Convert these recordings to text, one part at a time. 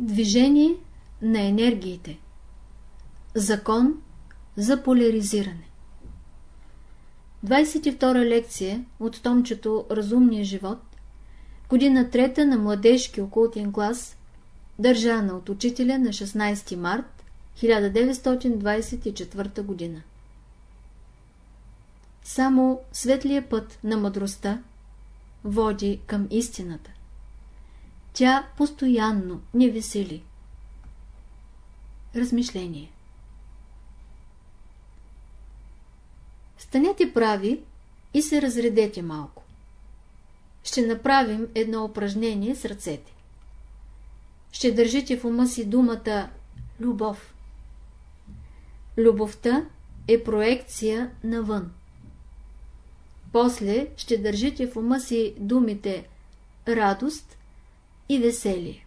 Движение на енергиите. Закон за поляризиране. 22 лекция от томчето Разумния живот Година трета на младежки окултен клас Държана от учителя на 16 март 1924 година. Само светлия път на мъдростта води към истината. Тя постоянно ни весели. Размишление Станете прави и се разредете малко. Ще направим едно упражнение с ръцете. Ще държите в ума си думата любов. Любовта е проекция навън. После ще държите в ума си думите радост и веселие.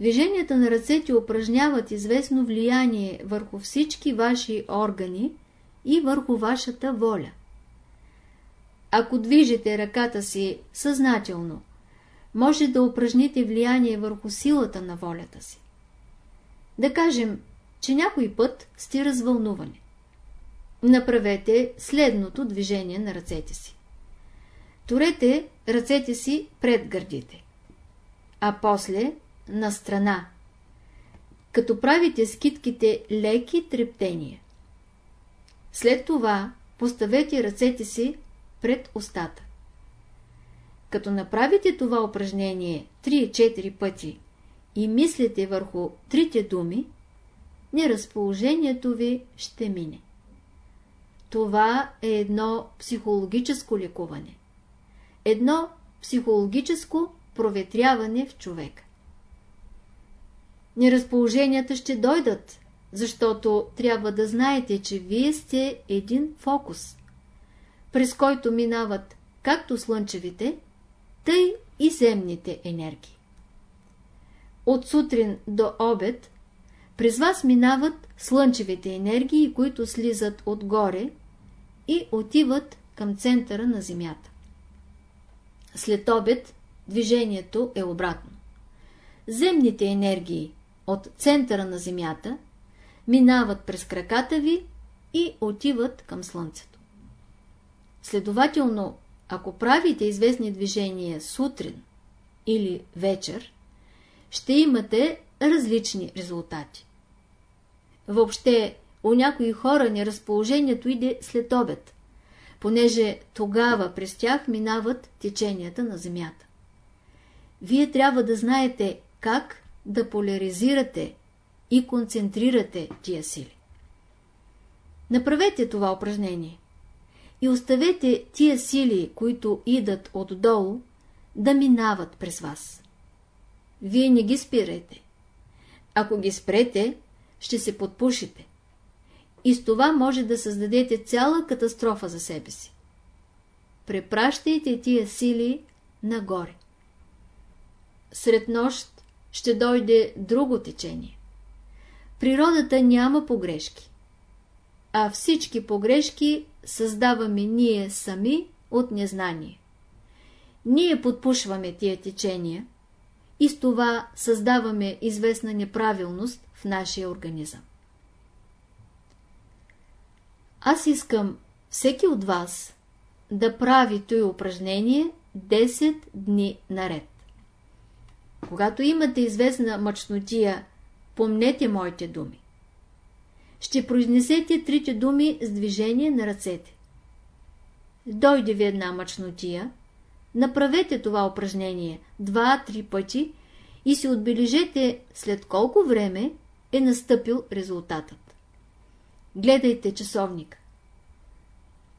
Движенията на ръцете упражняват известно влияние върху всички ваши органи и върху вашата воля. Ако движите ръката си съзнателно, може да упражните влияние върху силата на волята си. Да кажем, че някой път сте развълнувани. Направете следното движение на ръцете си. Турете ръцете си пред гърдите, а после на страна, като правите скитките леки трептения. След това поставете ръцете си пред устата. Като направите това упражнение 3-4 пъти и мислите върху трите думи, неразположението ви ще мине. Това е едно психологическо лекуване. Едно психологическо проветряване в човека. Неразположенията ще дойдат, защото трябва да знаете, че вие сте един фокус, през който минават както слънчевите, тъй и земните енергии. От сутрин до обед през вас минават слънчевите енергии, които слизат отгоре и отиват към центъра на Земята. След обед движението е обратно. Земните енергии от центъра на Земята минават през краката ви и отиват към Слънцето. Следователно, ако правите известни движения сутрин или вечер, ще имате различни резултати. Въобще, у някои хора неразположението иде след обед, понеже тогава през тях минават теченията на Земята. Вие трябва да знаете как да поляризирате и концентрирате тия сили. Направете това упражнение и оставете тия сили, които идат отдолу, да минават през вас. Вие не ги спирайте. Ако ги спрете, ще се подпушите. И с това може да създадете цяла катастрофа за себе си. Препращайте тия сили нагоре. Сред нощ ще дойде друго течение. Природата няма погрешки, а всички погрешки създаваме ние сами от незнание. Ние подпушваме тия течения и с това създаваме известна неправилност в нашия организъм. Аз искам всеки от вас да прави той упражнение 10 дни наред. Когато имате известна мъчнотия, помнете моите думи. Ще произнесете трите думи с движение на ръцете. Дойде ви една мъчнотия, направете това упражнение два-три пъти и си отбележете след колко време е настъпил резултатът. Гледайте часовник.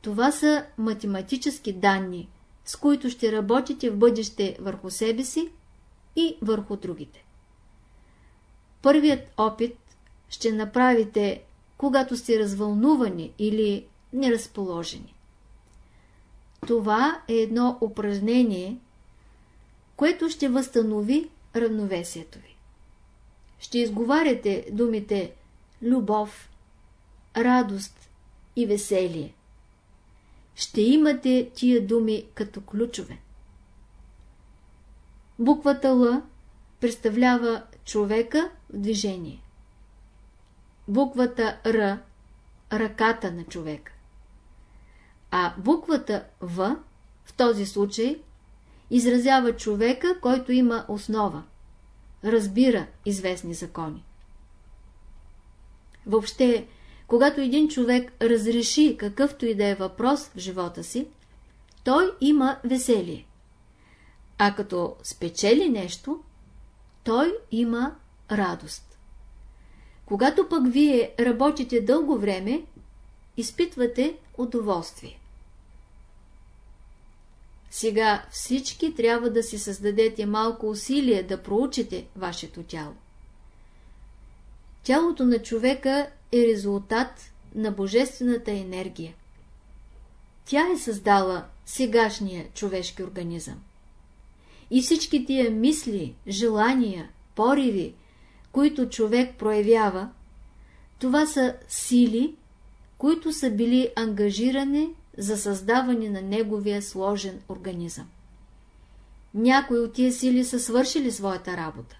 Това са математически данни, с които ще работите в бъдеще върху себе си и върху другите. Първият опит ще направите, когато сте развълнувани или неразположени. Това е едно упражнение, което ще възстанови равновесието ви. Ще изговаряте думите любов, радост и веселие. Ще имате тия думи като ключове. Буквата Л представлява човека в движение. Буквата Р – ръката на човека. А буквата В в този случай изразява човека, който има основа, разбира известни закони. Въобще, когато един човек разреши какъвто и да е въпрос в живота си, той има веселие. А като спечели нещо, той има радост. Когато пък вие работите дълго време, изпитвате удоволствие. Сега всички трябва да си създадете малко усилие да проучите вашето тяло. Тялото на човека е резултат на божествената енергия. Тя е създала сегашния човешки организъм. И всички тия мисли, желания, пориви, които човек проявява, това са сили, които са били ангажирани за създаване на неговия сложен организъм. Някои от тия сили са свършили своята работа.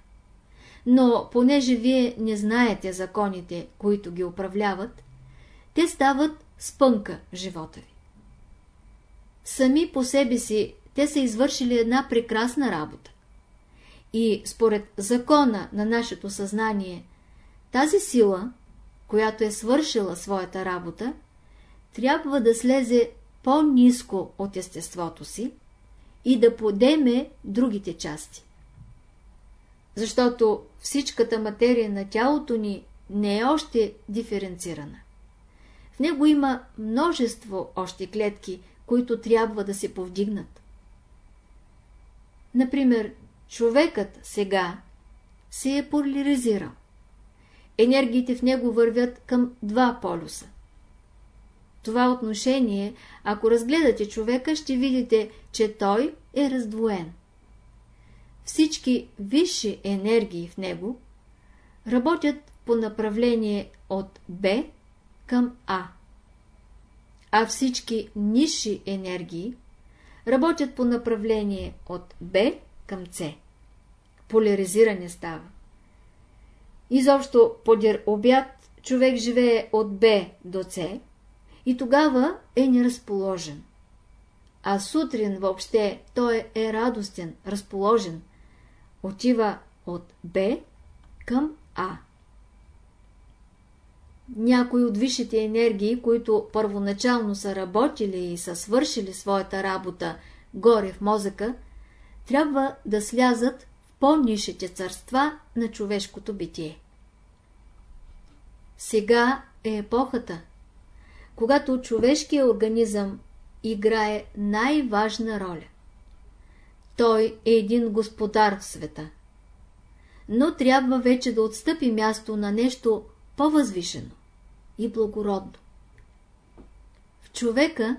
Но понеже вие не знаете законите, които ги управляват, те стават спънка живота ви. Сами по себе си те са извършили една прекрасна работа. И според закона на нашето съзнание, тази сила, която е свършила своята работа, трябва да слезе по-низко от естеството си и да подеме другите части. Защото всичката материя на тялото ни не е още диференцирана. В него има множество още клетки, които трябва да се повдигнат. Например, човекът сега се е поляризирал. Енергиите в него вървят към два полюса. Това отношение, ако разгледате човека, ще видите, че той е раздвоен. Всички висши енергии в него работят по направление от Б към А. А всички ниши енергии работят по направление от Б към С. Поляризиране става. Изобщо подир обяд човек живее от Б до С и тогава е неразположен. А сутрин въобще той е радостен, разположен. Отива от Б към А. Някои от висшите енергии, които първоначално са работили и са свършили своята работа горе в мозъка, трябва да слязат в по-нишите царства на човешкото битие. Сега е епохата, когато човешкият организъм играе най-важна роля. Той е един господар в света. Но трябва вече да отстъпи място на нещо по-възвишено и благородно. В човека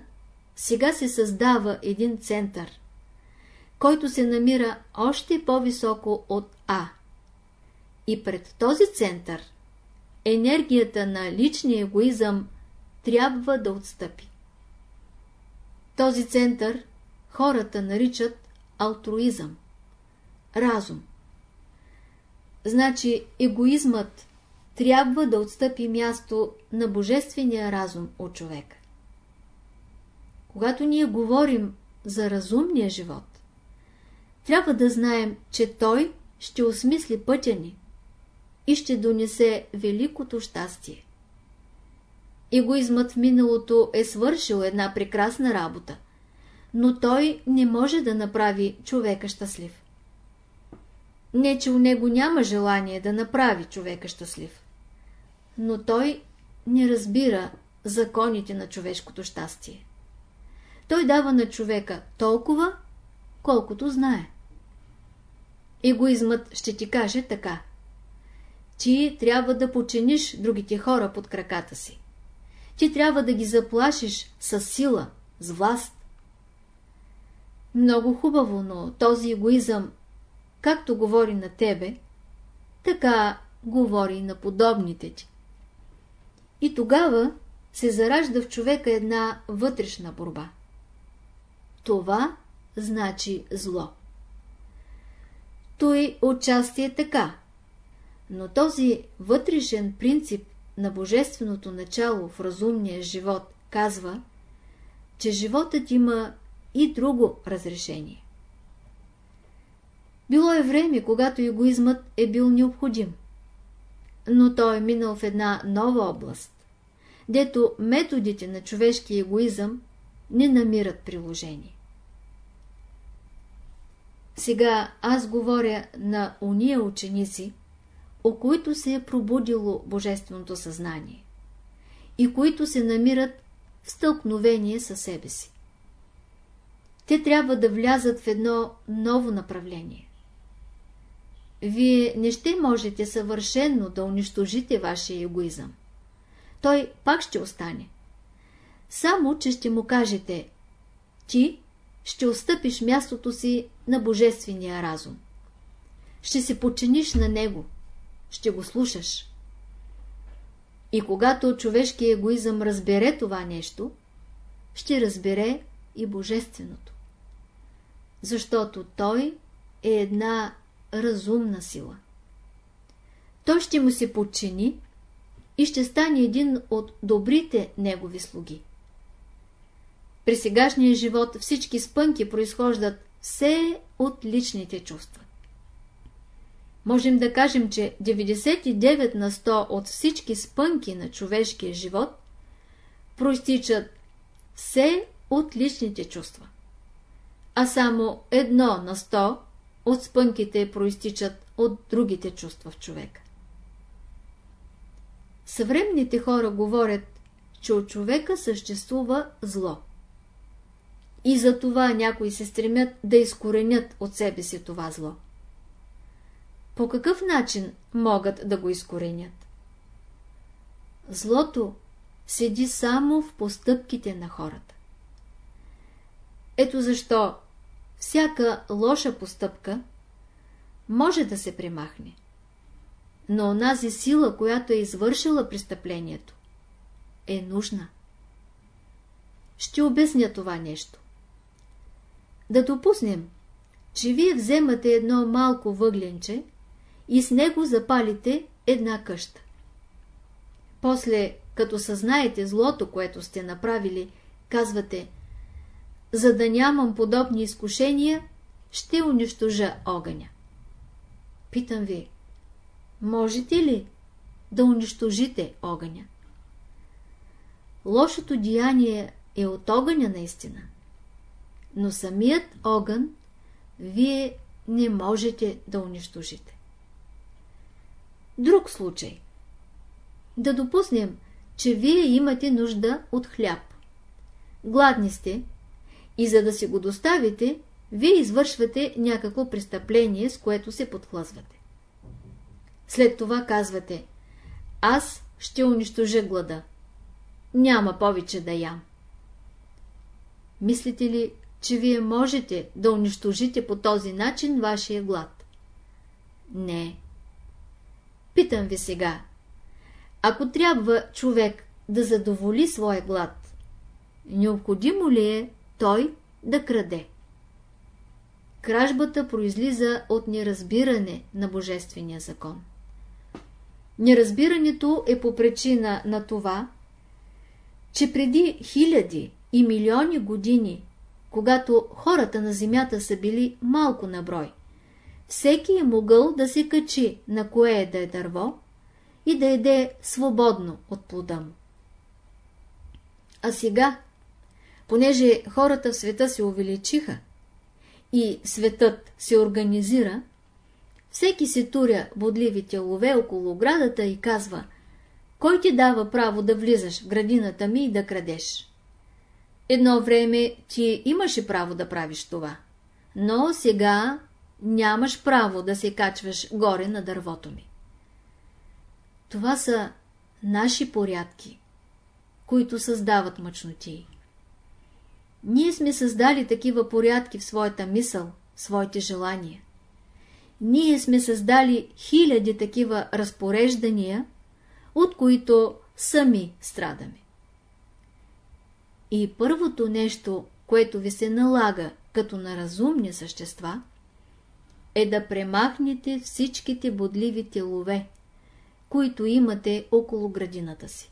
сега се създава един център, който се намира още по-високо от А. И пред този център енергията на личния егоизъм трябва да отстъпи. Този център хората наричат алтруизъм, разум. Значи егоизмът трябва да отстъпи място на божествения разум от човека. Когато ние говорим за разумния живот, трябва да знаем, че той ще осмисли пътя ни и ще донесе великото щастие. Егоизмът в миналото е свършил една прекрасна работа, но той не може да направи човека щастлив. Не, че у него няма желание да направи човека щастлив, но той не разбира законите на човешкото щастие. Той дава на човека толкова, колкото знае. Егоизмът ще ти каже така. Ти трябва да починиш другите хора под краката си ти трябва да ги заплашиш с сила, с власт. Много хубаво, но този егоизъм, както говори на тебе, така говори на подобните ти. И тогава се заражда в човека една вътрешна борба. Това значи зло. той отчасти е така. Но този вътрешен принцип на божественото начало в разумния живот казва, че животът има и друго разрешение. Било е време, когато егоизмът е бил необходим. Но той е минал в една нова област, дето методите на човешки егоизъм не намират приложение. Сега аз говоря на уния ученици, о които се е пробудило Божественото съзнание и които се намират в стълкновение със себе си. Те трябва да влязат в едно ново направление. Вие не ще можете съвършенно да унищожите вашия егоизъм. Той пак ще остане. Само, че ще му кажете, ти ще отстъпиш мястото си на Божествения разум. Ще се подчиниш на него, ще го слушаш. И когато човешкият егоизъм разбере това нещо, ще разбере и Божественото. Защото той е една разумна сила. Той ще му се подчини и ще стане един от добрите негови слуги. При сегашния живот всички спънки произхождат все от личните чувства. Можем да кажем, че 99 на 100 от всички спънки на човешкия живот проистичат все от личните чувства. А само едно на 100 от спънките проистичат от другите чувства в човека. Съвременните хора говорят, че от човека съществува зло. И за това някои се стремят да изкоренят от себе си това зло. По какъв начин могат да го изкоренят? Злото седи само в постъпките на хората. Ето защо всяка лоша постъпка може да се примахне. Но онази сила, която е извършила престъплението, е нужна. Ще обясня това нещо. Да допуснем, че вие вземате едно малко въгленче и с него запалите една къща. После, като съзнаете злото, което сте направили, казвате, за да нямам подобни изкушения, ще унищожа огъня. Питам ви, можете ли да унищожите огъня? Лошото деяние е от огъня наистина но самият огън вие не можете да унищожите. Друг случай. Да допуснем, че вие имате нужда от хляб. Гладни сте и за да си го доставите, вие извършвате някакво престъпление, с което се подхлъзвате. След това казвате, аз ще унищожа глада. Няма повече да ям. Мислите ли, че вие можете да унищожите по този начин вашия глад. Не. Питам ви сега. Ако трябва човек да задоволи своя глад, необходимо ли е той да краде? Кражбата произлиза от неразбиране на Божествения закон. Неразбирането е по причина на това, че преди хиляди и милиони години когато хората на земята са били малко на брой. Всеки е могъл да се качи на кое е да е дърво и да еде свободно от плода му. А сега, понеже хората в света се увеличиха и светът се организира, всеки се туря бодливите лове около оградата и казва, кой ти дава право да влизаш в градината ми и да крадеш? Едно време ти имаше право да правиш това, но сега нямаш право да се качваш горе на дървото ми. Това са наши порядки, които създават мъчноти. Ние сме създали такива порядки в своята мисъл, в своите желания. Ние сме създали хиляди такива разпореждания, от които сами страдаме. И първото нещо, което ви се налага като на разумни същества, е да премахнете всичките бодливи телове, които имате около градината си.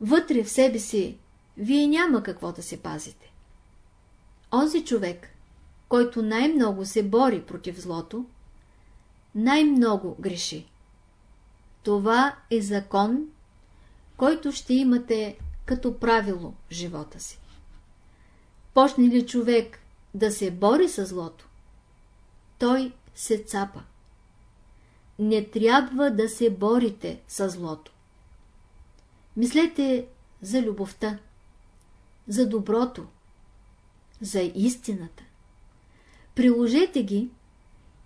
Вътре в себе си вие няма какво да се пазите. Онзи човек, който най-много се бори против злото, най-много греши. Това е закон, който ще имате като правило в живота си. Почне ли човек да се бори с злото, той се цапа. Не трябва да се борите с злото. Мислете за любовта, за доброто, за истината. Приложете ги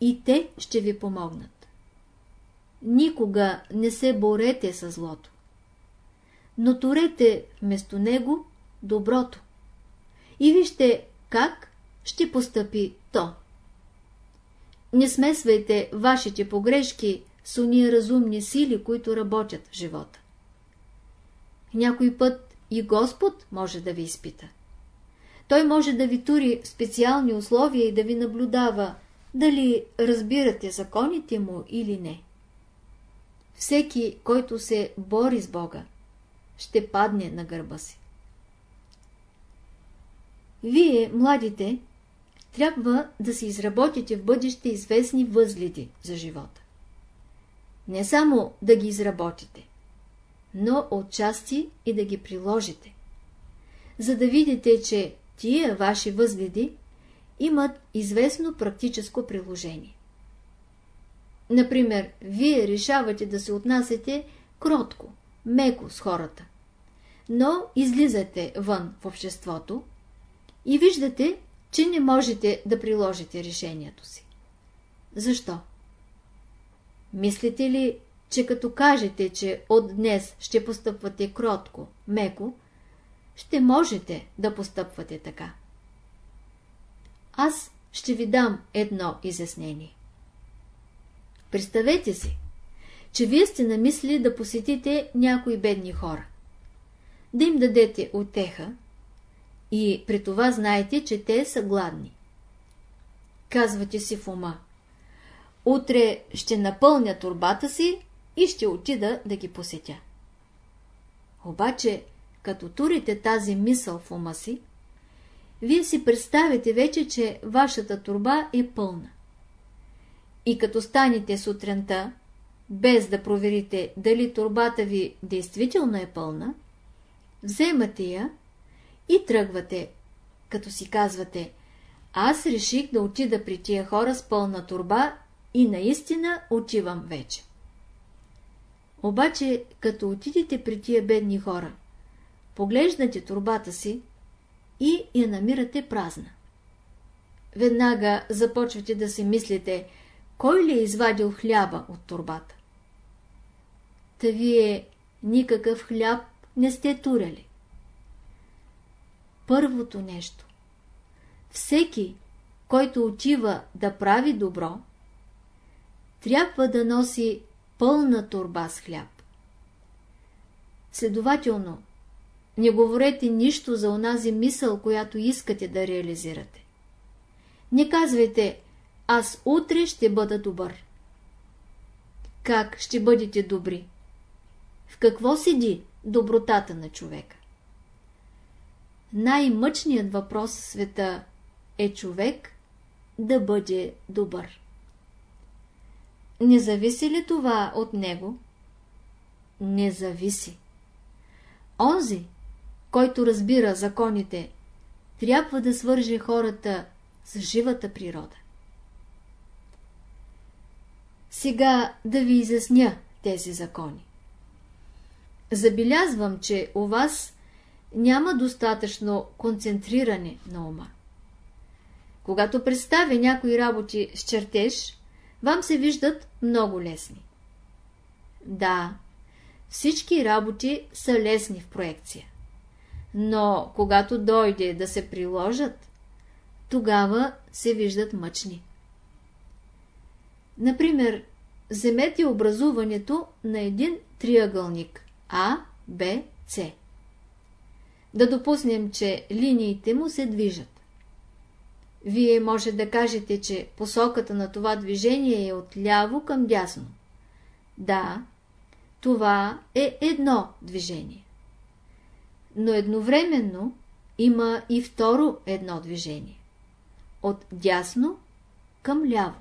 и те ще ви помогнат. Никога не се борете с злото, но турете вместо него доброто. И вижте как ще постъпи то. Не смесвайте вашите погрешки с уния разумни сили, които работят в живота. Някой път и Господ може да ви изпита. Той може да ви тури специални условия и да ви наблюдава, дали разбирате законите му или не. Всеки, който се бори с Бога, ще падне на гърба си. Вие, младите, трябва да се изработите в бъдеще известни възгледи за живота. Не само да ги изработите, но отчасти и да ги приложите, за да видите, че тия ваши възгледи имат известно практическо приложение. Например, вие решавате да се отнасяте кротко, меко с хората, но излизате вън в обществото и виждате, че не можете да приложите решението си. Защо? Мислите ли, че като кажете, че от днес ще постъпвате кротко, меко, ще можете да постъпвате така? Аз ще ви дам едно изяснение. Представете си, че вие сте намислили да посетите някои бедни хора, да им дадете отеха и при това знаете, че те са гладни. Казвате си в ума. Утре ще напълня турбата си и ще отида да ги посетя. Обаче, като турите тази мисъл в ума си, вие си представите вече, че вашата турба е пълна. И като станете сутринта, без да проверите дали турбата ви действително е пълна, вземате я и тръгвате, като си казвате, аз реших да отида при тия хора с пълна турба и наистина отивам вече. Обаче, като отидете при тия бедни хора, поглеждате турбата си и я намирате празна. Веднага започвате да си мислите, кой ли е извадил хляба от турбата. Та вие никакъв хляб не сте туряли. Първото нещо. Всеки, който отива да прави добро, трябва да носи пълна турба с хляб. Следователно, не говорете нищо за онази мисъл, която искате да реализирате. Не казвайте, аз утре ще бъда добър. Как ще бъдете добри? В какво седи добротата на човека? Най-мъчният въпрос в света е човек да бъде добър. Не зависи ли това от него? Не зависи. Онзи, който разбира законите, трябва да свърже хората с живата природа. Сега да ви изясня тези закони. Забелязвам, че у вас няма достатъчно концентриране на ума. Когато представя някои работи с чертеж, вам се виждат много лесни. Да, всички работи са лесни в проекция. Но когато дойде да се приложат, тогава се виждат мъчни. Например, вземете образуването на един триъгълник А, Б, С. Да допуснем, че линиите му се движат. Вие може да кажете, че посоката на това движение е от ляво към дясно. Да, това е едно движение. Но едновременно има и второ едно движение. От дясно към ляво.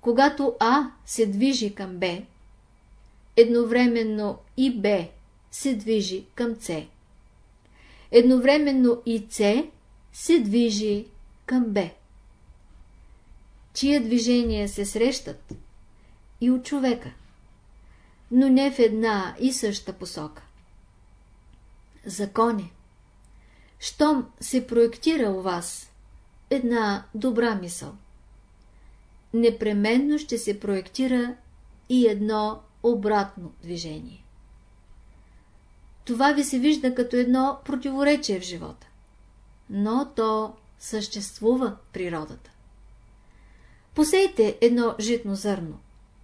Когато А се движи към Б, едновременно и Б се движи към С. Едновременно и С се движи към Б. Чия движения се срещат и от човека, но не в една и съща посока. Законе. Щом се проектира у вас една добра мисъл, непременно ще се проектира и едно обратно движение. Това ви се вижда като едно противоречие в живота, но то съществува природата. Посейте едно житно зърно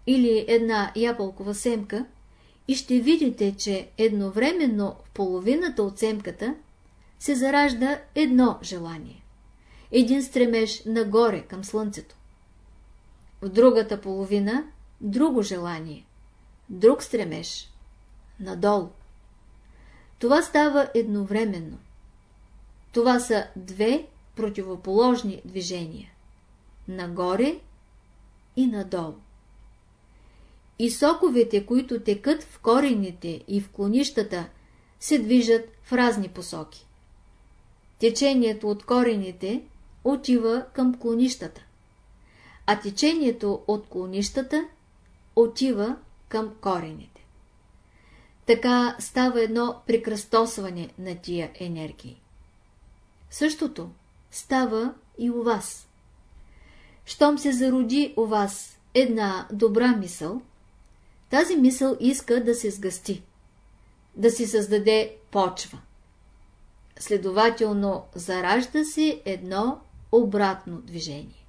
или една ябълкова семка и ще видите, че едновременно в половината от семката се заражда едно желание. Един стремеж нагоре към слънцето. В другата половина друго желание, друг стремеж, надолу. Това става едновременно. Това са две противоположни движения. Нагоре и надолу. И соковете, които текат в корените и в клонищата, се движат в разни посоки. Течението от корените отива към клонищата, а течението от клонищата отива към корените. Така става едно прекръстосване на тия енергии. Същото става и у вас. Щом се зароди у вас една добра мисъл, тази мисъл иска да се сгъсти, да си създаде почва. Следователно, заражда се едно обратно движение.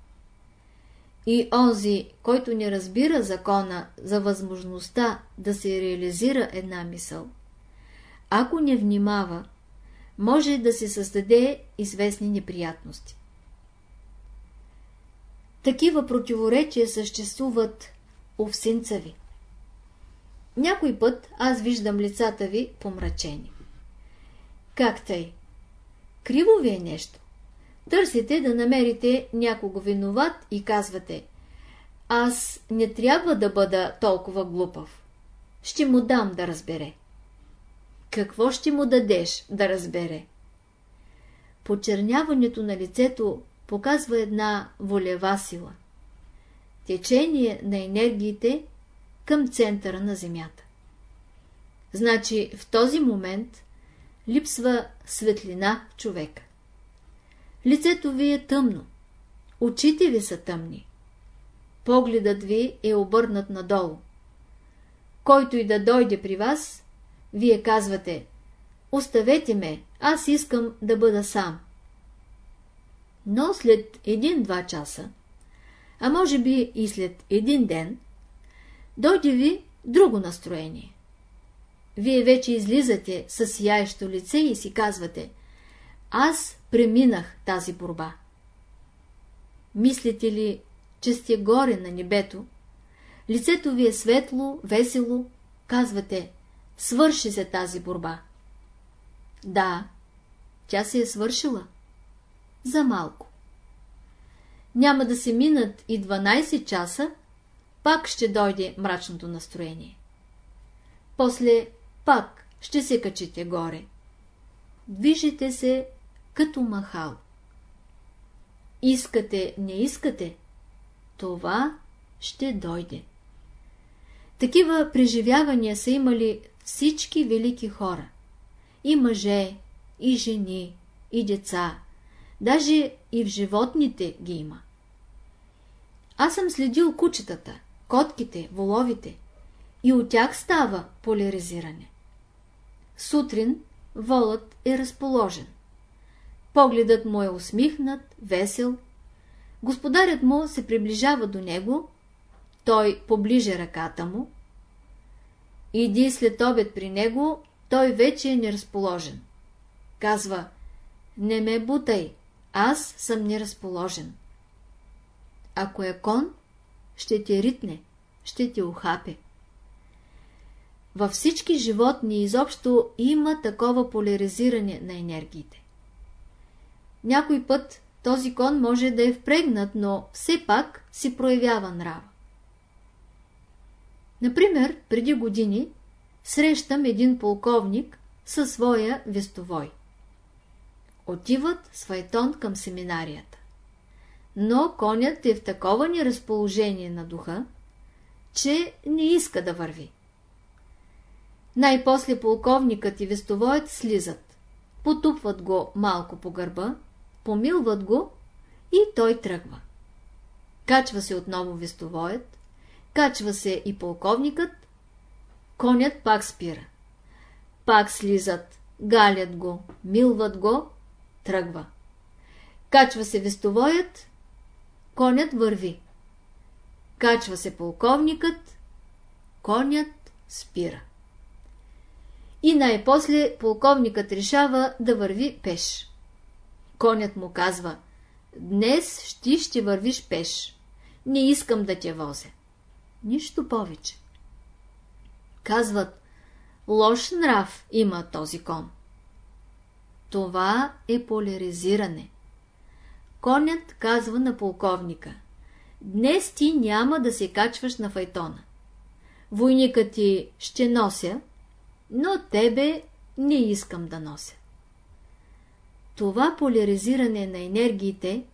И онзи, който не разбира закона за възможността да се реализира една мисъл, ако не внимава, може да се създаде известни неприятности. Такива противоречия съществуват у всинца ви. Някой път аз виждам лицата ви помрачени. Как тъй? Криво ви е нещо. Търсите да намерите някого виноват и казвате Аз не трябва да бъда толкова глупав. Ще му дам да разбере. Какво ще му дадеш да разбере? Почерняването на лицето показва една волева сила. Течение на енергиите към центъра на Земята. Значи в този момент липсва светлина в човека. Лицето ви е тъмно, очите ви са тъмни, погледът ви е обърнат надолу. Който и да дойде при вас, вие казвате, оставете ме, аз искам да бъда сам. Но след един-два часа, а може би и след един ден, дойде ви друго настроение. Вие вече излизате с сияещо лице и си казвате Аз преминах тази борба. Мислите ли, че сте горе на небето? Лицето ви е светло, весело, казвате Свърши се тази борба. Да, тя се е свършила. За малко. Няма да се минат и 12 часа, пак ще дойде мрачното настроение. После пак ще се качите горе. Движите се като махал. Искате, не искате, това ще дойде. Такива преживявания са имали всички велики хора. И мъже, и жени, и деца, даже и в животните ги има. Аз съм следил кучетата, котките, воловите и от тях става поляризиране. Сутрин волът е разположен. Погледът му е усмихнат, весел. Господарят му се приближава до него, той поближе ръката му. Иди след обед при него, той вече е неразположен. Казва, не ме бутай, аз съм неразположен. Ако е кон, ще те ритне, ще те ухапе. Във всички животни изобщо има такова поляризиране на енергиите. Някой път този кон може да е впрегнат, но все пак си проявява нрава. Например, преди години срещам един полковник със своя вестовой. Отиват с файтон към семинарията. Но конят е в такова неразположение на духа, че не иска да върви. Най-после полковникът и вестовоят слизат, потупват го малко по гърба, помилват го и той тръгва. Качва се отново вестовоят, качва се и полковникът, конят пак спира. Пак слизат, галят го, милват го, тръгва. Качва се вестовоят, конят върви. Качва се полковникът, конят спира. И най-после полковникът решава да върви пеш. Конят му казва, днес ти ще вървиш пеш. Не искам да те возя. Нищо повече. Казват, лош нрав има този кон. Това е поляризиране. Конят казва на полковника, днес ти няма да се качваш на файтона. Войникът ти ще нося, но тебе не искам да нося. Това поляризиране на енергиите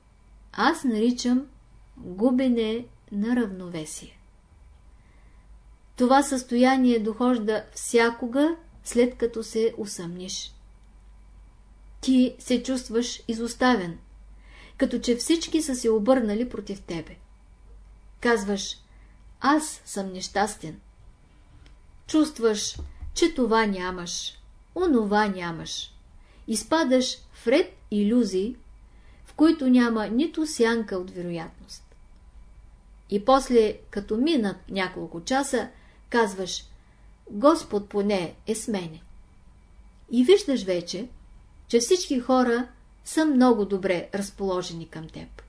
аз наричам губене на равновесие. Това състояние дохожда всякога, след като се усъмниш. Ти се чувстваш изоставен, като че всички са се обърнали против тебе. Казваш, аз съм нещастен. Чувстваш, че това нямаш, онова нямаш. Изпадаш в ред иллюзии, в които няма нито сянка от вероятност. И после, като минат няколко часа, казваш, Господ поне е с мене. И виждаш вече, че всички хора са много добре разположени към теб.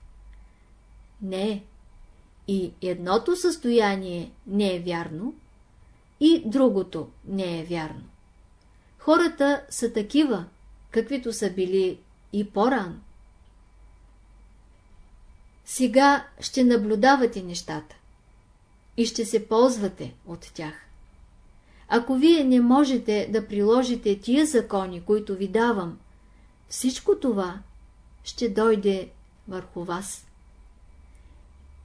Не, и едното състояние не е вярно, и другото не е вярно. Хората са такива, каквито са били и по-рано. Сега ще наблюдавате нещата и ще се ползвате от тях. Ако вие не можете да приложите тия закони, които ви давам, всичко това ще дойде върху вас.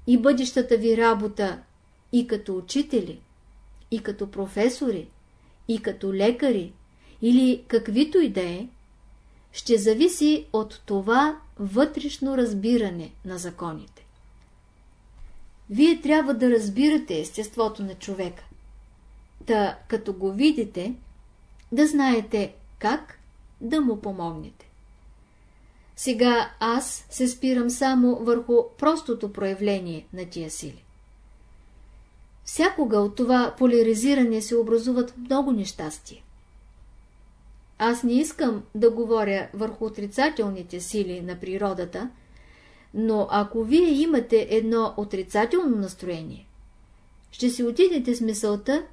И бъдещата ви работа и като учители, и като професори, и като лекари, или каквито и да е, ще зависи от това вътрешно разбиране на законите. Вие трябва да разбирате естеството на човека. Та, като го видите, да знаете как да му помогнете. Сега аз се спирам само върху простото проявление на тия сили. Всякога от това поляризиране се образуват много нещастия. Аз не искам да говоря върху отрицателните сили на природата, но ако вие имате едно отрицателно настроение, ще си отидете с мисълта,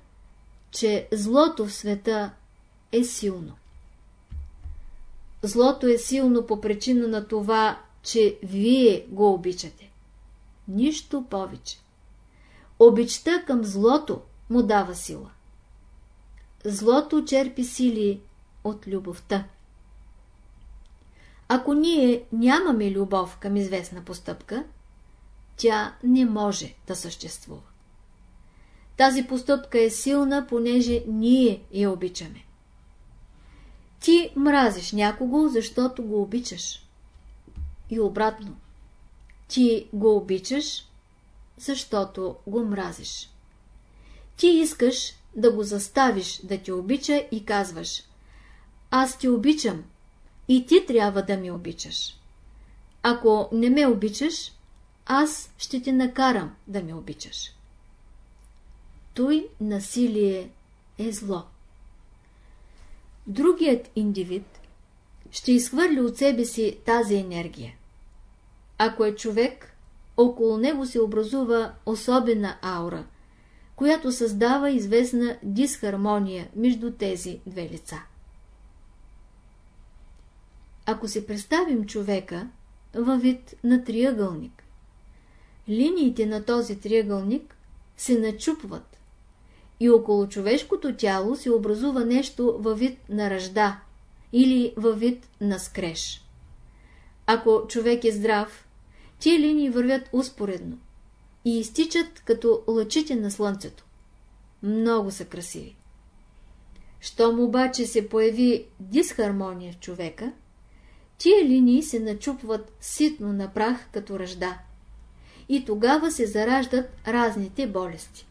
че злото в света е силно. Злото е силно по причина на това, че вие го обичате. Нищо повече. Обичта към злото му дава сила. Злото черпи сили от любовта. Ако ние нямаме любов към известна постъпка, тя не може да съществува. Тази постъпка е силна, понеже ние я обичаме. Ти мразиш някого, защото го обичаш. И обратно. Ти го обичаш, защото го мразиш. Ти искаш да го заставиш да те обича и казваш Аз те обичам и ти трябва да ме обичаш. Ако не ме обичаш, аз ще те накарам да ме обичаш. Той насилие е зло. Другият индивид ще изхвърли от себе си тази енергия. Ако е човек, около него се образува особена аура, която създава известна дисхармония между тези две лица. Ако се представим човека във вид на триъгълник, линиите на този триъгълник се начупват и около човешкото тяло се образува нещо във вид на ръжда или във вид на скреж. Ако човек е здрав, тия линии вървят успоредно и изтичат като лъчите на слънцето. Много са красиви. Щом обаче се появи дисхармония в човека, тия линии се начупват ситно на прах като ръжда и тогава се зараждат разните болести.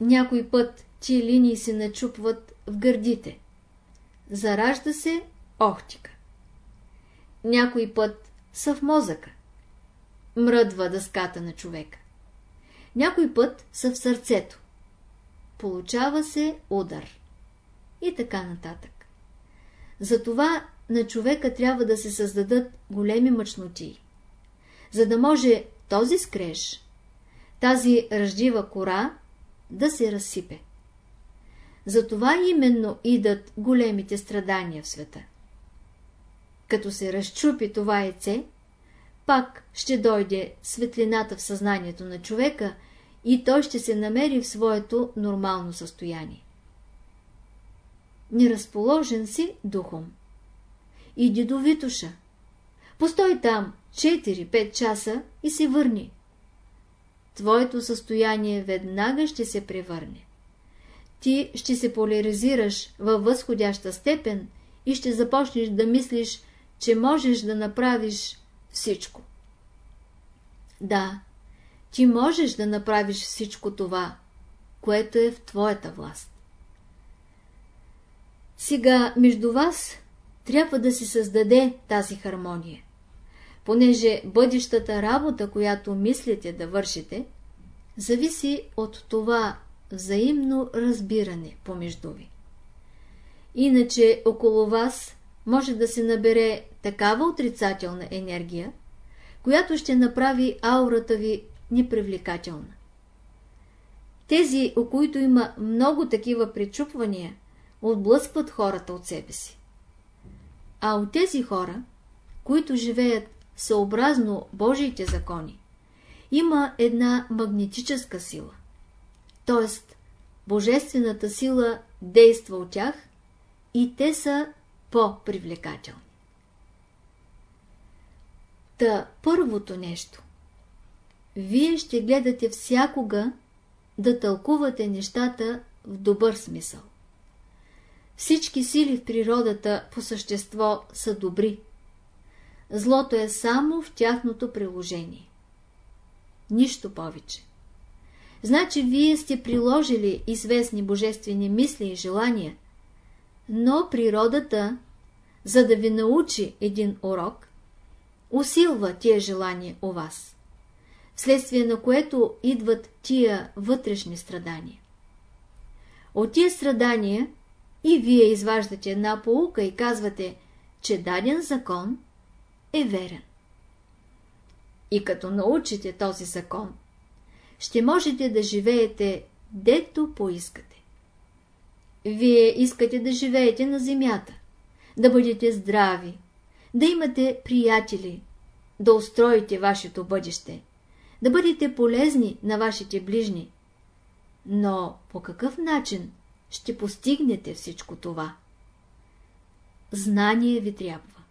Някой път тия линии се начупват в гърдите. Заражда се охтика. Някой път са в мозъка. Мръдва дъската на човека. Някой път са в сърцето. Получава се удар. И така нататък. Затова на човека трябва да се създадат големи мъчноти. За да може този скреж, тази ръждива кора да се разсипе. Затова именно идат големите страдания в света. Като се разчупи това яйце, пак ще дойде светлината в съзнанието на човека и той ще се намери в своето нормално състояние. Неразположен си духом. Иди до Витуша. Постой там 4-5 часа и се върни. Твоето състояние веднага ще се превърне. Ти ще се поляризираш във възходяща степен и ще започнеш да мислиш, че можеш да направиш всичко. Да, ти можеш да направиш всичко това, което е в твоята власт. Сега между вас трябва да се създаде тази хармония, понеже бъдещата работа, която мислите да вършите, зависи от това взаимно разбиране помежду ви. Иначе около вас може да се набере такава отрицателна енергия, която ще направи аурата ви непривлекателна. Тези, у които има много такива причупвания, отблъскват хората от себе си. А от тези хора, които живеят съобразно Божиите закони, има една магнетическа сила. Тоест, Божествената сила действа от тях и те са по-привлекателни. Та първото нещо. Вие ще гледате всякога да тълкувате нещата в добър смисъл. Всички сили в природата по същество са добри. Злото е само в тяхното приложение. Нищо повече. Значи вие сте приложили известни божествени мисли и желания, но природата, за да ви научи един урок, усилва тия желания у вас, вследствие на което идват тия вътрешни страдания. От тия страдания и вие изваждате една поука и казвате, че даден закон е верен. И като научите този закон, ще можете да живеете дето поискате. Вие искате да живеете на земята, да бъдете здрави, да имате приятели, да устроите вашето бъдеще, да бъдете полезни на вашите ближни. Но по какъв начин ще постигнете всичко това? Знание ви трябва.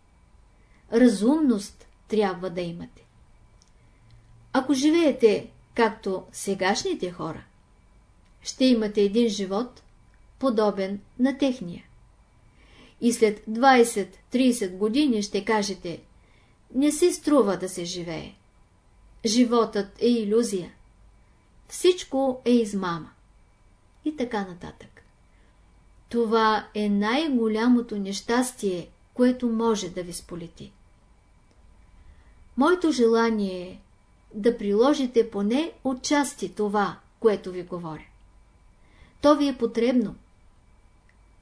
Разумност трябва да имате. Ако живеете както сегашните хора, ще имате един живот, подобен на техния. И след 20-30 години ще кажете, не си струва да се живее. Животът е иллюзия. Всичко е измама. И така нататък. Това е най-голямото нещастие, което може да ви сполети. Моето желание е да приложите поне отчасти това, което ви говоря. То ви е потребно.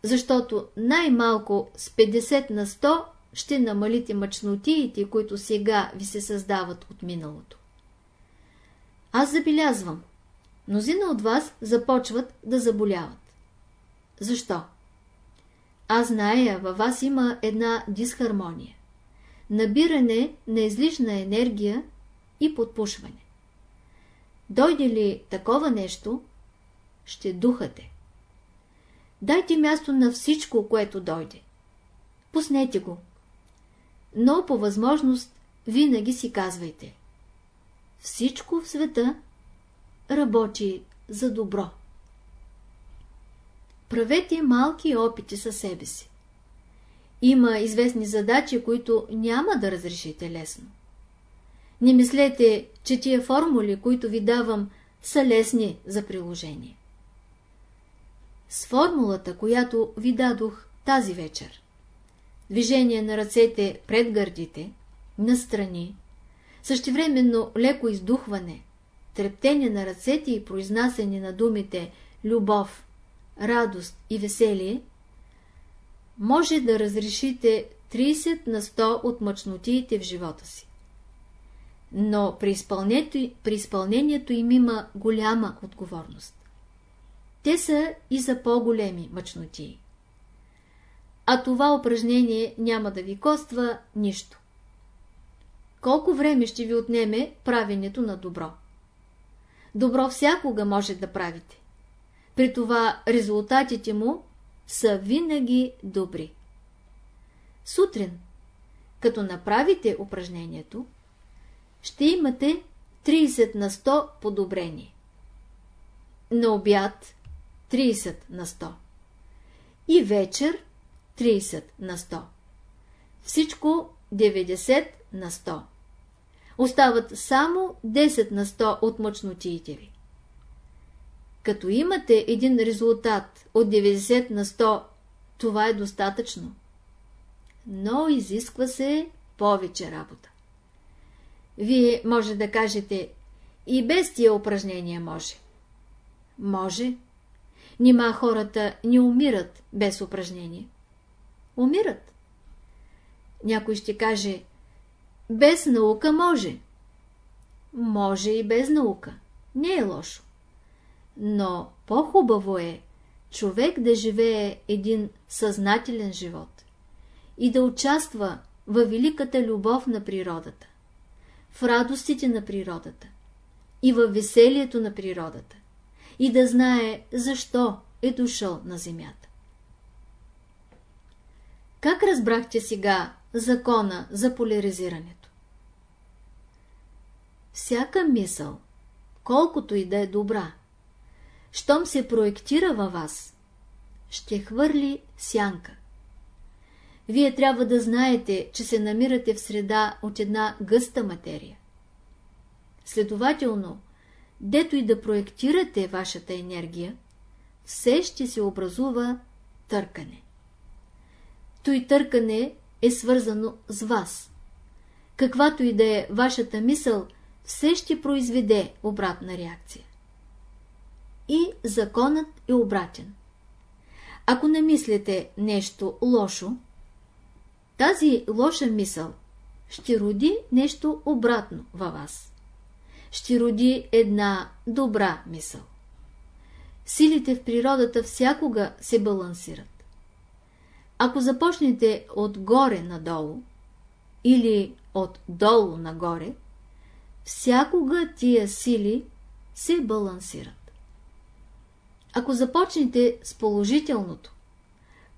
защото най-малко с 50 на 100 ще намалите мъчнотиите, които сега ви се създават от миналото. Аз забелязвам, мнозина от вас започват да заболяват. Защо? Аз зная, във вас има една дисхармония. Набиране на излишна енергия и подпушване. Дойде ли такова нещо, ще духате. Дайте място на всичко, което дойде. Пуснете го. Но по възможност винаги си казвайте. Всичко в света работи за добро. Правете малки опити със себе си. Има известни задачи, които няма да разрешите лесно. Не мислете, че тия формули, които ви давам, са лесни за приложение. С формулата, която ви дадох тази вечер. Движение на ръцете пред гърдите, настрани, същевременно леко издухване, трептение на ръцете и произнасяне на думите любов, радост и веселие, може да разрешите 30 на 100 от мъчнотиите в живота си. Но при изпълнението, при изпълнението им има голяма отговорност. Те са и за по-големи мъчноти. А това упражнение няма да ви коства нищо. Колко време ще ви отнеме правенето на добро? Добро всякога може да правите. При това резултатите му са винаги добри. Сутрин, като направите упражнението, ще имате 30 на 100 подобрение. На обяд 30 на 100. И вечер 30 на 100. Всичко 90 на 100. Остават само 10 на 100 от мъчнотиите ви. Като имате един резултат от 90 на 100, това е достатъчно. Но изисква се повече работа. Вие може да кажете, и без тия упражнения може. Може. Нима хората не умират без упражнение. Умират. Някой ще каже, без наука може. Може и без наука. Не е лошо. Но по-хубаво е човек да живее един съзнателен живот и да участва във великата любов на природата, в радостите на природата и във веселието на природата и да знае защо е дошъл на земята. Как разбрахте сега закона за поляризирането? Всяка мисъл, колкото и да е добра, щом се проектира във вас, ще хвърли сянка. Вие трябва да знаете, че се намирате в среда от една гъста материя. Следователно, дето и да проектирате вашата енергия, все ще се образува търкане. Той търкане е свързано с вас. Каквато и да е вашата мисъл, все ще произведе обратна реакция. И законът е обратен. Ако намислите нещо лошо, тази лоша мисъл ще роди нещо обратно във вас ще роди една добра мисъл. Силите в природата всякога се балансират. Ако започнете отгоре надолу или от долу нагоре, всякога тия сили се балансират. Ако започнете с положителното,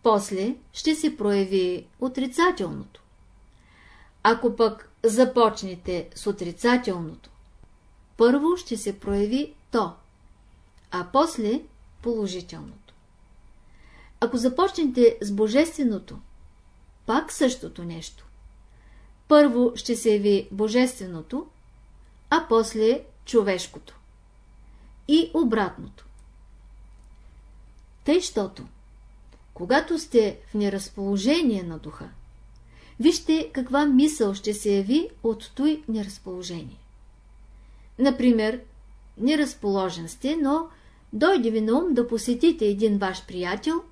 после ще се прояви отрицателното. Ако пък започнете с отрицателното, първо ще се прояви то, а после положителното. Ако започнете с божественото, пак същото нещо. Първо ще се яви божественото, а после човешкото. И обратното. Тъй, щото, когато сте в неразположение на духа, вижте каква мисъл ще се яви от той неразположение. Например, неразположен сте, но дойде ви на ум да посетите един ваш приятел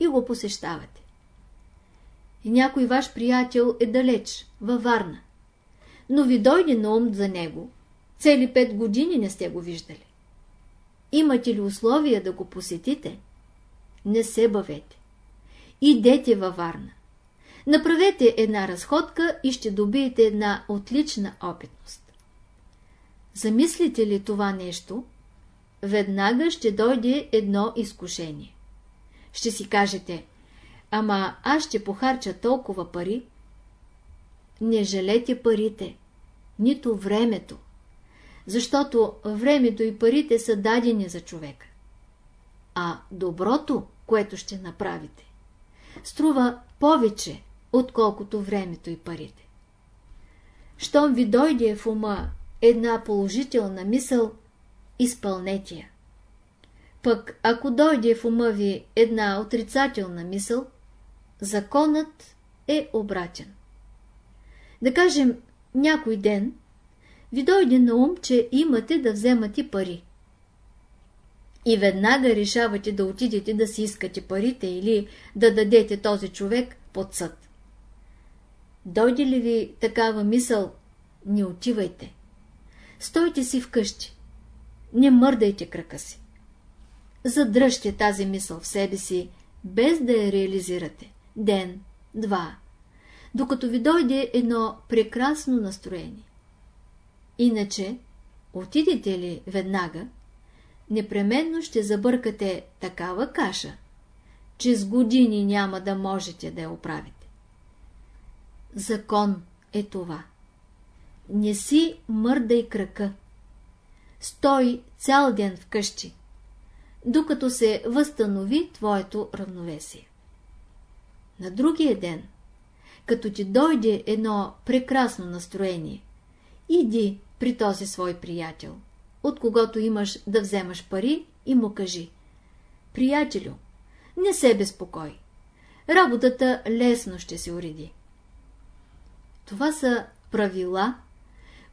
и го посещавате. И някой ваш приятел е далеч, във Варна, но ви дойде на ум за него, цели пет години не сте го виждали. Имате ли условия да го посетите? Не се бавете. Идете във Варна. Направете една разходка и ще добиете една отлична опитност. Замислите ли това нещо, веднага ще дойде едно изкушение. Ще си кажете, ама аз ще похарча толкова пари. Не жалете парите, нито времето, защото времето и парите са дадени за човека. А доброто, което ще направите, струва повече, отколкото времето и парите. Щом ви дойде в ума една положителна мисъл, изпълнете я. Пък ако дойде в ума ви една отрицателна мисъл, законът е обратен. Да кажем, някой ден ви дойде на ум, че имате да вземате пари. И веднага решавате да отидете да си искате парите или да дадете този човек под съд. Дойде ли ви такава мисъл, не отивайте. Стойте си вкъщи. Не мърдайте крака си. Задръжте тази мисъл в себе си, без да я реализирате. Ден, два, докато ви дойде едно прекрасно настроение. Иначе, отидете ли веднага, непременно ще забъркате такава каша, че с години няма да можете да я оправите. Закон е това. Не си мърдай крака. Стой цял ден вкъщи, докато се възстанови твоето равновесие. На другия ден, като ти дойде едно прекрасно настроение, иди при този свой приятел, от когото имаш да вземаш пари и му кажи Приятелю, не се безпокой. Работата лесно ще се уреди. Това са правила,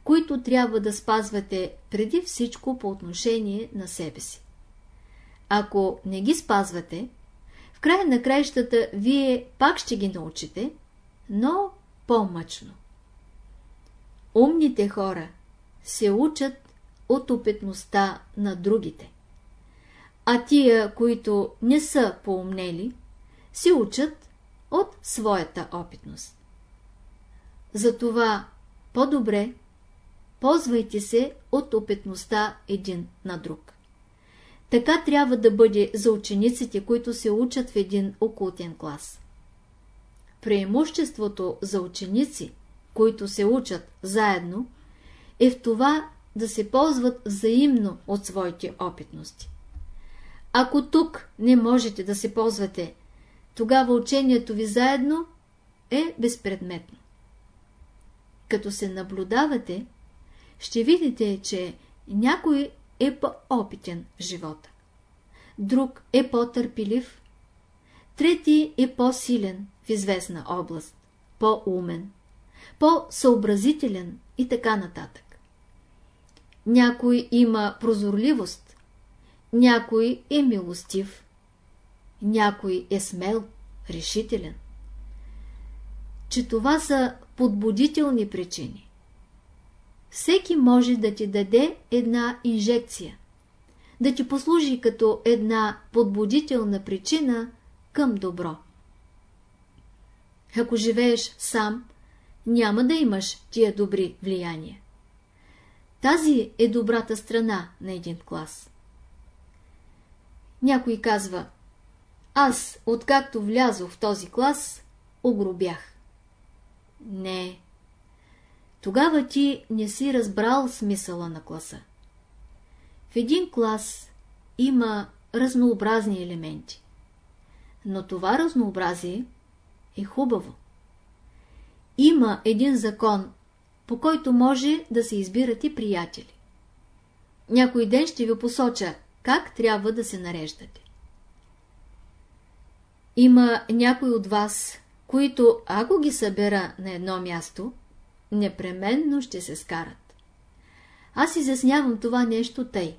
които трябва да спазвате преди всичко по отношение на себе си. Ако не ги спазвате, в края на краищата вие пак ще ги научите, но по-мъчно. Умните хора се учат от опитността на другите, а тия, които не са поумнели, се учат от своята опитност. Затова по-добре ползвайте се от опитността един на друг. Така трябва да бъде за учениците, които се учат в един окултен клас. Преимуществото за ученици, които се учат заедно, е в това да се ползват взаимно от своите опитности. Ако тук не можете да се ползвате, тогава учението ви заедно е безпредметно. Като се наблюдавате, ще видите, че някой е по-опитен в живота. Друг е по-търпелив, трети е по-силен в известна област, по-умен, по-съобразителен и така нататък. Някой има прозорливост, някой е милостив, някой е смел, решителен. Че това са подбудителни причини всеки може да ти даде една инжекция, да ти послужи като една подбудителна причина към добро. Ако живееш сам, няма да имаш тия добри влияния. Тази е добрата страна на един клас. Някой казва, аз, откакто влязох в този клас, огробях. Не, тогава ти не си разбрал смисъла на класа. В един клас има разнообразни елементи. Но това разнообразие е хубаво. Има един закон, по който може да се избират и приятели. Някой ден ще ви посоча как трябва да се нареждате. Има някой от вас, които, ако ги събера на едно място, непременно ще се скарат. Аз изяснявам това нещо тъй.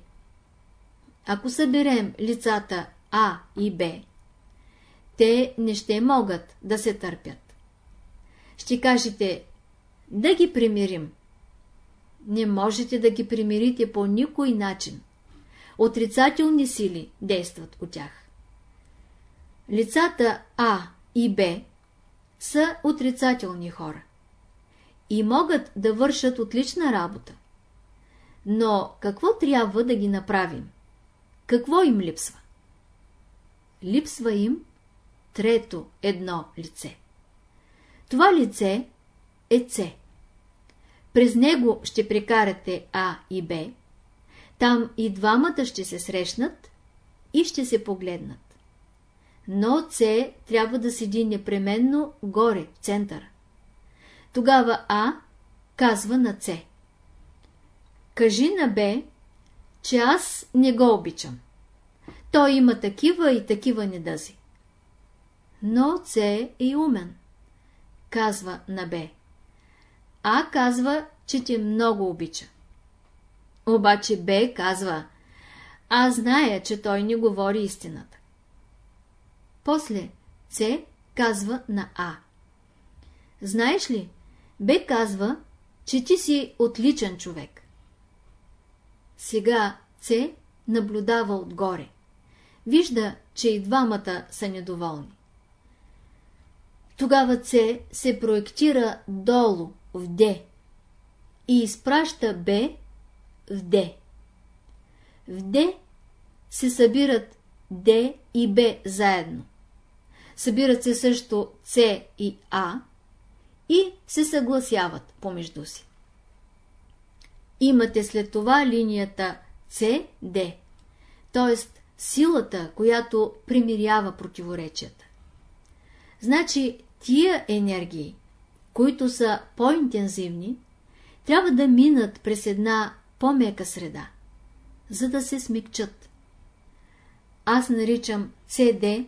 Ако съберем лицата А и Б, те не ще могат да се търпят. Ще кажете, да ги примирим. Не можете да ги примирите по никой начин. Отрицателни сили действат от тях. Лицата А и Б са отрицателни хора и могат да вършат отлична работа. Но какво трябва да ги направим? Какво им липсва? Липсва им трето едно лице. Това лице е С. През него ще прекарате А и Б. Там и двамата ще се срещнат и ще се погледнат. Но С трябва да седи непременно горе, в центъра. Тогава А казва на С. Кажи на Б, че аз не го обичам. Той има такива и такива недъзи. Но С е умен. Казва на Б. А казва, че те много обича. Обаче Б казва, аз зная, че той не говори истината. После С казва на А. Знаеш ли, Б казва, че ти си отличен човек. Сега С наблюдава отгоре. Вижда, че и двамата са недоволни. Тогава С се проектира долу, в Д, и изпраща Б в Д. В Д се събират Д и Б заедно. Събират се също С и А и се съгласяват помежду си. Имате след това линията CD, т.е. силата, която примирява противоречията. Значи тия енергии, които са по-интензивни, трябва да минат през една по-мека среда, за да се смекчат. Аз наричам CD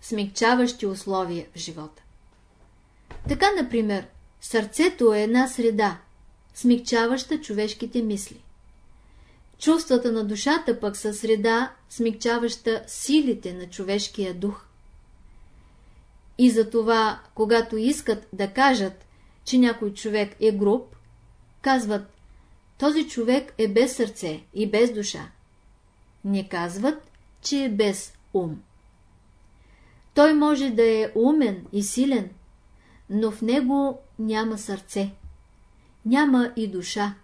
смекчаващи условия в живота. Така, например, сърцето е една среда, смягчаваща човешките мисли. Чувствата на душата пък са среда, смягчаваща силите на човешкия дух. И затова, когато искат да кажат, че някой човек е груб, казват, този човек е без сърце и без душа. Не казват, че е без ум. Той може да е умен и силен, но в него няма сърце. Няма и душа.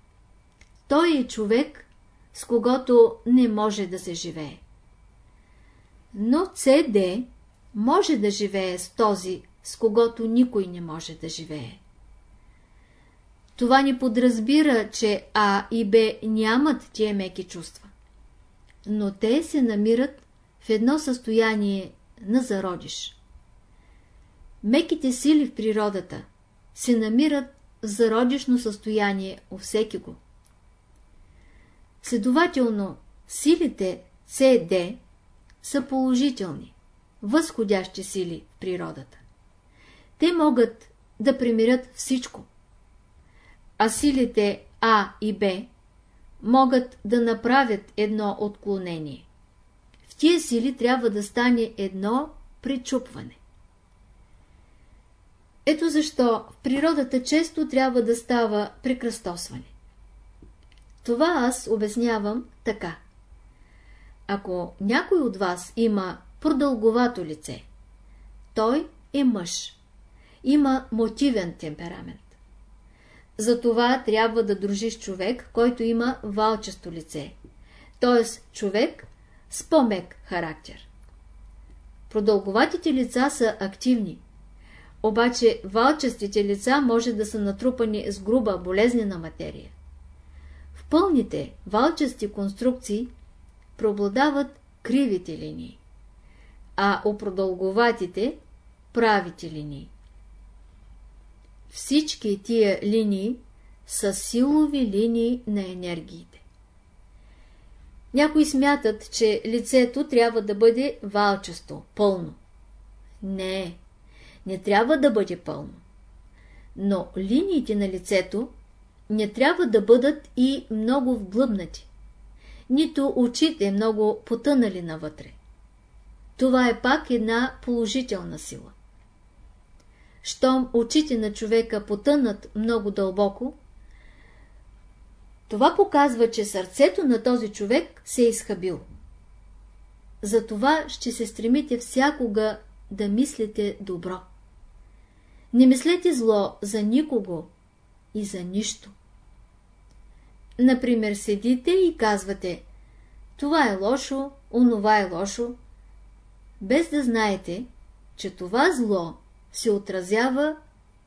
Той е човек, с когото не може да се живее. Но CD може да живее с този, с когото никой не може да живее. Това ни подразбира, че А и Б нямат тия меки чувства. Но те се намират в едно състояние на зародиш. Меките сили в природата се намират в зародишно състояние у всеки го. Следователно, силите CD са положителни, възходящи сили в природата. Те могат да примирят всичко, а силите А и Б могат да направят едно отклонение. В тия сили трябва да стане едно причупване. Ето защо в природата често трябва да става прекръстосване. Това аз обяснявам така. Ако някой от вас има продълговато лице, той е мъж. Има мотивен темперамент. Затова трябва да дружиш човек, който има валчесто лице, т.е. човек с по-мек характер. Продълговатите лица са активни, обаче валчестите лица може да са натрупани с груба, болезнена материя. В пълните, валчести конструкции преобладават кривите линии, а у продълговатите – правите линии. Всички тия линии са силови линии на енергиите. Някои смятат, че лицето трябва да бъде валчесто, пълно. Не, не трябва да бъде пълно. Но линиите на лицето не трябва да бъдат и много вглъбнати, нито очите много потънали навътре. Това е пак една положителна сила. Щом очите на човека потънат много дълбоко, това показва, че сърцето на този човек се е изхабил. Затова ще се стремите всякога да мислите добро. Не мислете зло за никого и за нищо. Например, седите и казвате това е лошо, онова е лошо, без да знаете, че това зло се отразява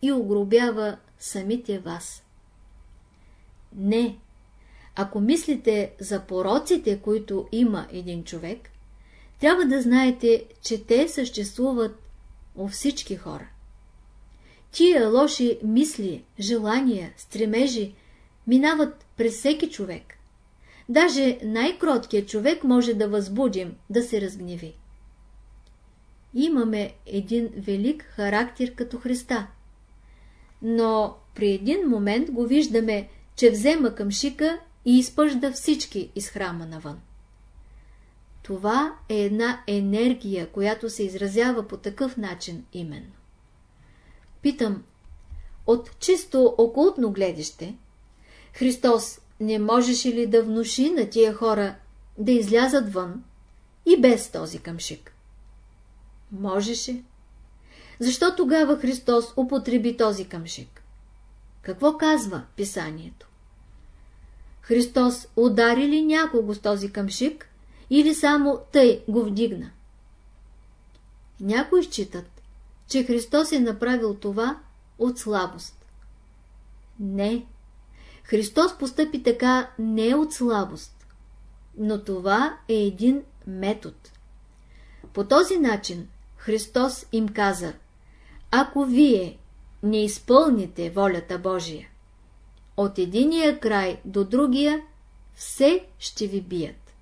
и огробява самите вас. Не, ако мислите за пороците, които има един човек, трябва да знаете, че те съществуват у всички хора. Тия лоши мисли, желания, стремежи минават през всеки човек. Даже най-кроткият човек може да възбудим, да се разгневи. Имаме един велик характер като Христа. Но при един момент го виждаме, че взема към шика и изпъжда всички из храма навън. Това е една енергия, която се изразява по такъв начин именно. Питам, от чисто окултно гледище, Христос не можеше ли да внуши на тия хора да излязат вън и без този къмшик? Можеше. Защо тогава Христос употреби този къмшик? Какво казва писанието? Христос удари ли някого с този къмшик или само тъй го вдигна? Някои считат, че Христос е направил това от слабост. Не, Христос постъпи така не от слабост, но това е един метод. По този начин Христос им каза, ако вие не изпълните волята Божия, от единия край до другия все ще ви бият.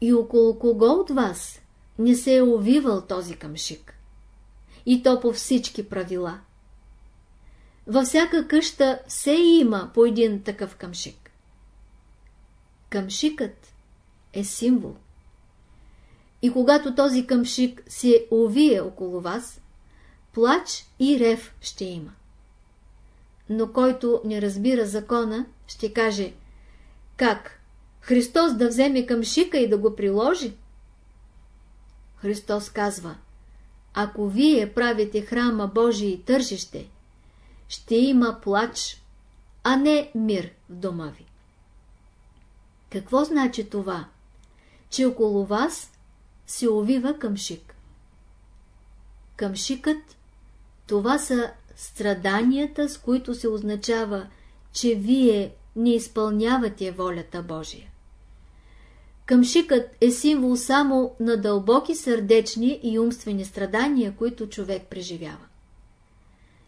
И около кого от вас не се е увивал този къмшик? И то по всички правила. Във всяка къща все има по един такъв къмшик. Къмшикът е символ. И когато този къмшик се увие около вас, плач и рев ще има. Но който не разбира закона, ще каже Как? Христос да вземе къмшика и да го приложи? Христос казва Ако вие правите храма Божий и тържище, ще има плач, а не мир в дома ви. Какво значи това? Че около вас се увива къмшик. Къмшикът – това са страданията, с които се означава, че вие не изпълнявате волята Божия. Къмшикът е символ само на дълбоки сърдечни и умствени страдания, които човек преживява.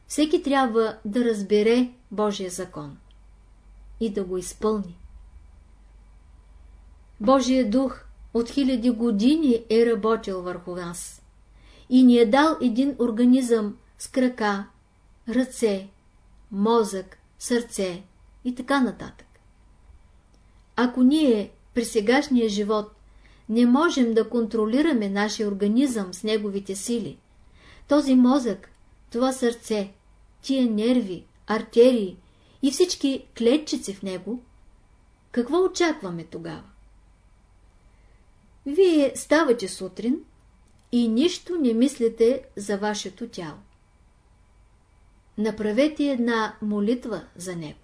Всеки трябва да разбере Божия закон и да го изпълни. Божия дух от хиляди години е работил върху нас и ни е дал един организъм с крака, ръце, мозък, сърце и така нататък. Ако ние при сегашния живот не можем да контролираме нашия организъм с неговите сили, този мозък, това сърце, тия нерви, артерии и всички клетчици в него, какво очакваме тогава? Вие ставате сутрин и нищо не мислите за вашето тяло. Направете една молитва за него.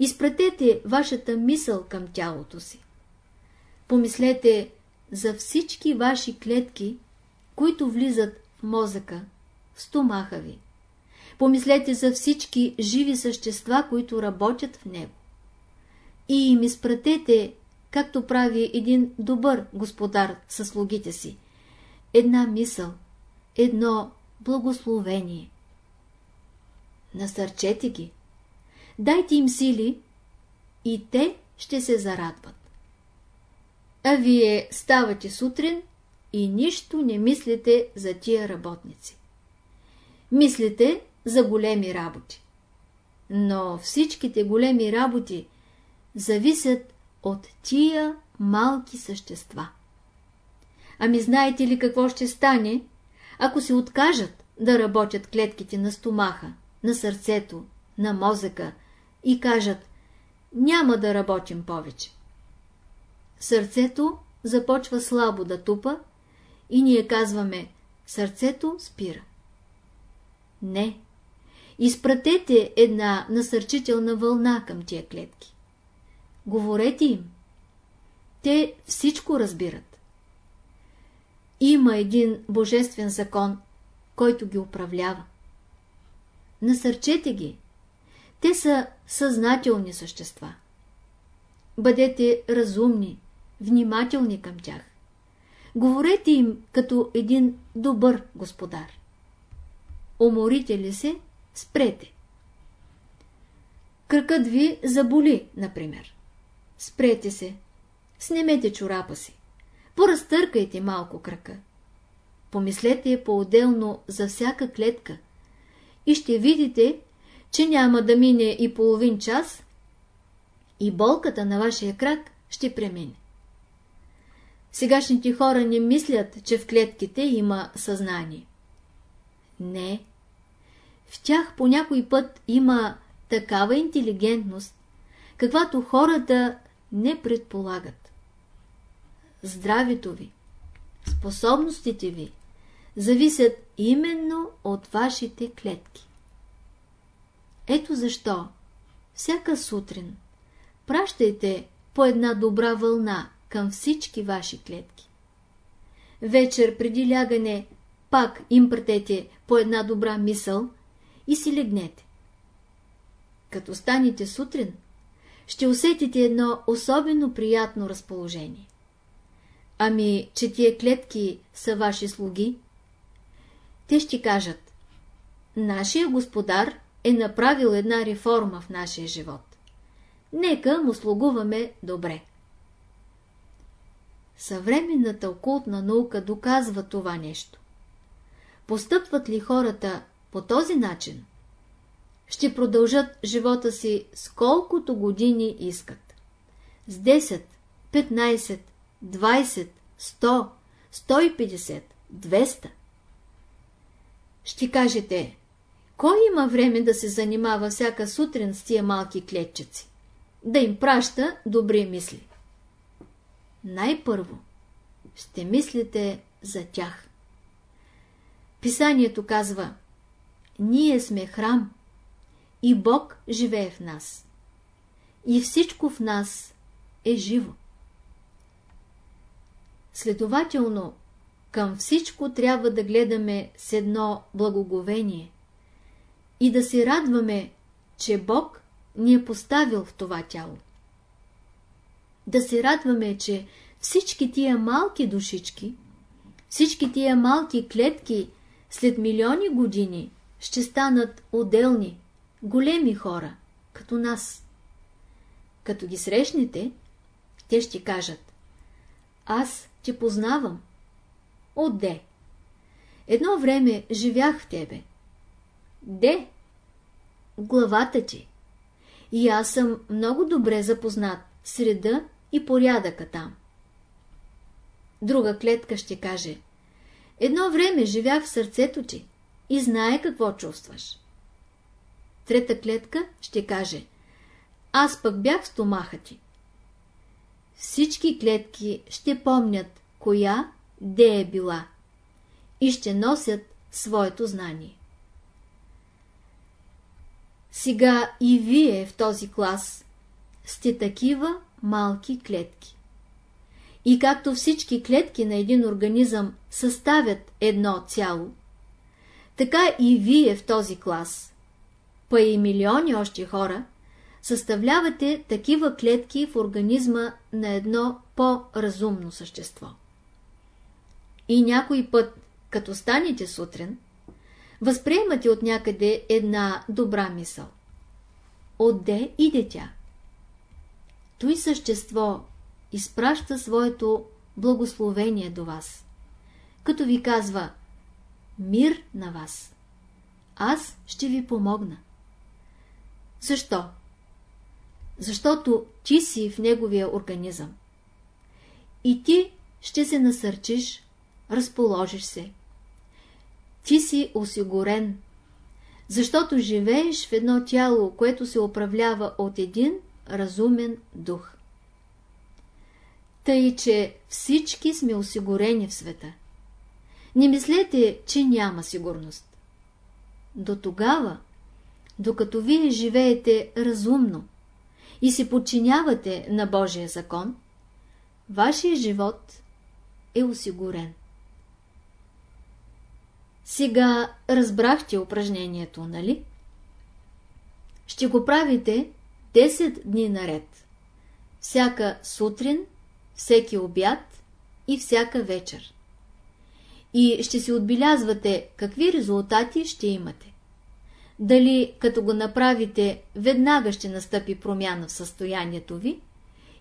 Изпратете вашата мисъл към тялото си. Помислете за всички ваши клетки, които влизат в мозъка, в стомаха ви. Помислете за всички живи същества, които работят в него. И им изпратете, както прави един добър господар със слугите си, една мисъл, едно благословение. Насърчете ги, дайте им сили и те ще се зарадват. А вие ставате сутрин и нищо не мислите за тия работници. Мислите за големи работи. Но всичките големи работи зависят от тия малки същества. Ами знаете ли какво ще стане, ако се откажат да работят клетките на стомаха, на сърцето, на мозъка и кажат няма да работим повече. Сърцето започва слабо да тупа и ние казваме сърцето спира. Не. Изпратете една насърчителна вълна към тия клетки. Говорете им. Те всичко разбират. Има един божествен закон, който ги управлява. Насърчете ги. Те са съзнателни същества. Бъдете разумни, внимателни към тях. Говорете им като един добър господар. Уморите ли се, спрете. Кръкът ви заболи, например. Спрете се. Снемете чорапа си. Поразтъркайте малко кръка. Помислете по-отделно за всяка клетка и ще видите, че няма да мине и половин час и болката на вашия крак ще премине. Сегашните хора не мислят, че в клетките има съзнание. Не. В тях по някой път има такава интелигентност, каквато хората не предполагат. Здравето ви, способностите ви зависят именно от вашите клетки. Ето защо всяка сутрин пращайте по една добра вълна към всички ваши клетки. Вечер преди лягане пак им пратете по една добра мисъл и си легнете. Като станете сутрин, ще усетите едно особено приятно разположение. Ами, че тия клетки са ваши слуги? Те ще кажат, нашия господар е направил една реформа в нашия живот. Нека му слугуваме добре. Съвременната окултна наука доказва това нещо. Постъпват ли хората по този начин, ще продължат живота си с колкото години искат. С 10, 15, 20, 100, 150, 200. Ще кажете, кой има време да се занимава всяка сутрин с тия малки клетчици? Да им праща добри мисли. Най-първо ще мислите за тях. Писанието казва, ние сме храм и Бог живее в нас. И всичко в нас е живо. Следователно, към всичко трябва да гледаме с едно благоговение и да се радваме, че Бог ни е поставил в това тяло. Да се радваме, че всички тия малки душички, всички тия малки клетки след милиони години ще станат отделни, големи хора, като нас. Като ги срещнете, те ще кажат Аз те познавам. Отде? Едно време живях в тебе. Де? Главата ти. И аз съм много добре запознат среда и порядъка там. Друга клетка ще каже Едно време живях в сърцето ти и знае какво чувстваш. Трета клетка ще каже Аз пък бях стомаха ти. Всички клетки ще помнят коя де е била и ще носят своето знание. Сега и вие в този клас сте такива малки клетки. И както всички клетки на един организъм съставят едно цяло, така и вие в този клас, па и милиони още хора, съставлявате такива клетки в организма на едно по-разумно същество. И някой път, като станете сутрин, възприемате от някъде една добра мисъл. Отде иде тя? Той същество изпраща своето благословение до вас, като ви казва мир на вас. Аз ще ви помогна. Защо? Защото ти си в неговия организъм. И ти ще се насърчиш разположиш се. Ти си осигурен, защото живееш в едно тяло, което се управлява от един разумен дух. Тъй, че всички сме осигурени в света. Не мислете, че няма сигурност. До тогава, докато вие живеете разумно и се подчинявате на Божия закон, вашия живот е осигурен. Сега разбрахте упражнението, нали? Ще го правите 10 дни наред. Всяка сутрин, всеки обяд и всяка вечер. И ще си отбелязвате какви резултати ще имате. Дали като го направите веднага ще настъпи промяна в състоянието ви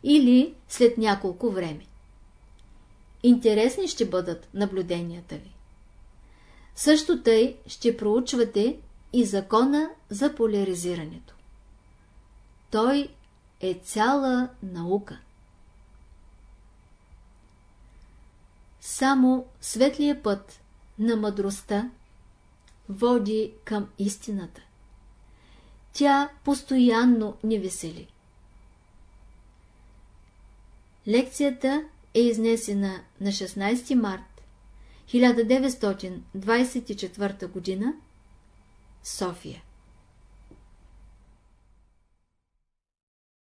или след няколко време. Интересни ще бъдат наблюденията ви. Също тъй ще проучвате и закона за поляризирането. Той е цяла наука. Само светлия път на мъдростта води към истината. Тя постоянно ни весели. Лекцията е изнесена на 16 март 1924 г. София